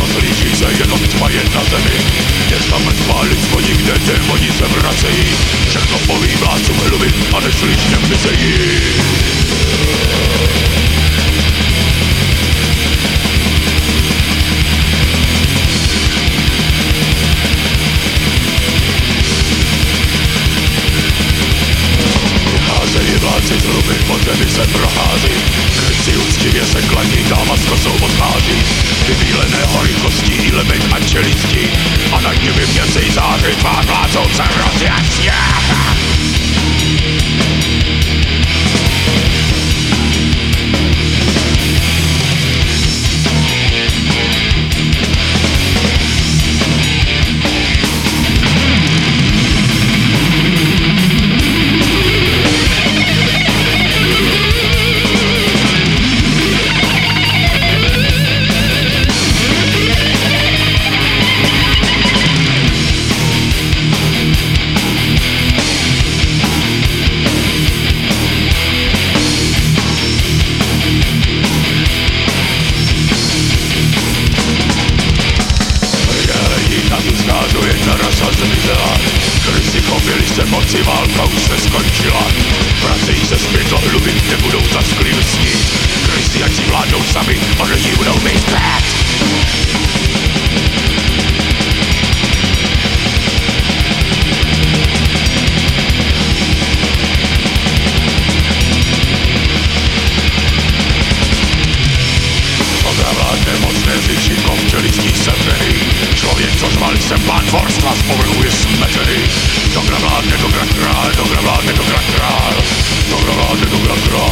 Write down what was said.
rozlíží se jenom tma jedna zemi. Než tam mrtvá lidstvo nikde démoni se vracejí, všechno poví vládcům hlubin a než lišně mizejí. Se prohází Kryci úctivě se klaní, dáma s kosou odchází Vybíleného i lebek a čelistí. A nad nimi měsíc záři tvár vládcouce rozjasně moci válka už se skončila. Vracejí se zpět do hluby, kde budou zasklí lstí. Kristi, ať si vládnou sami, od lidí budou mít zpět Člověk, co zval jsem pán Forstva, z povrchu. Добровольный, доброкрай, добровольный, доброкрай, добровольный, доброкрай.